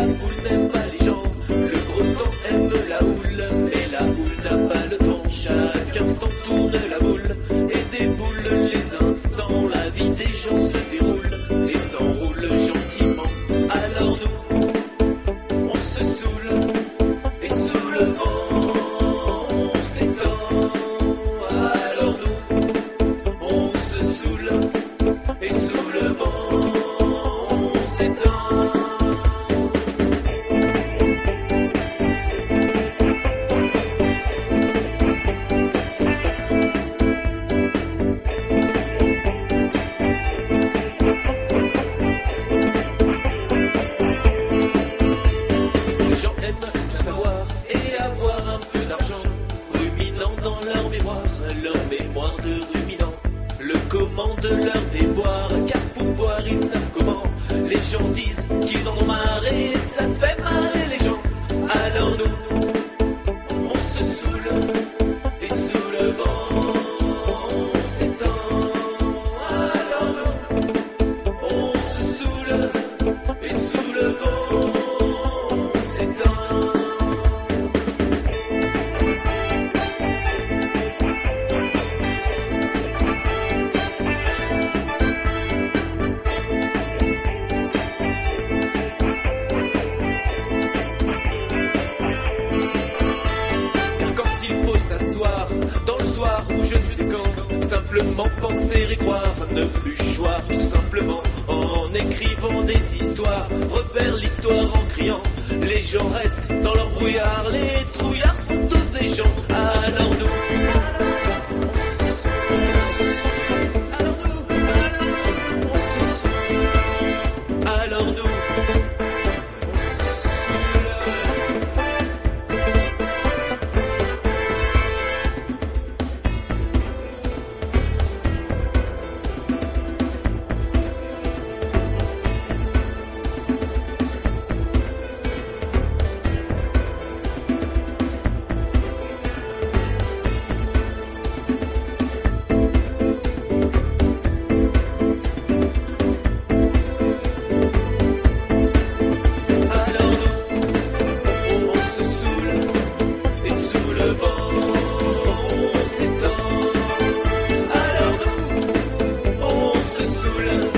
la foule n'aime pas les gens. Le gros temps aime la houle, mais la houle n'a pas le temps. Chaque instant tourne la boule et déboule les instants. La vie des gens se déroule et s'enroule gentiment. Alors nous, on se Le comment de je ne sais quand, simplement penser et croire, ne plus choir tout simplement en écrivant des histoires, refaire l'histoire en criant. Les gens restent dans leur brouillard, les se saoule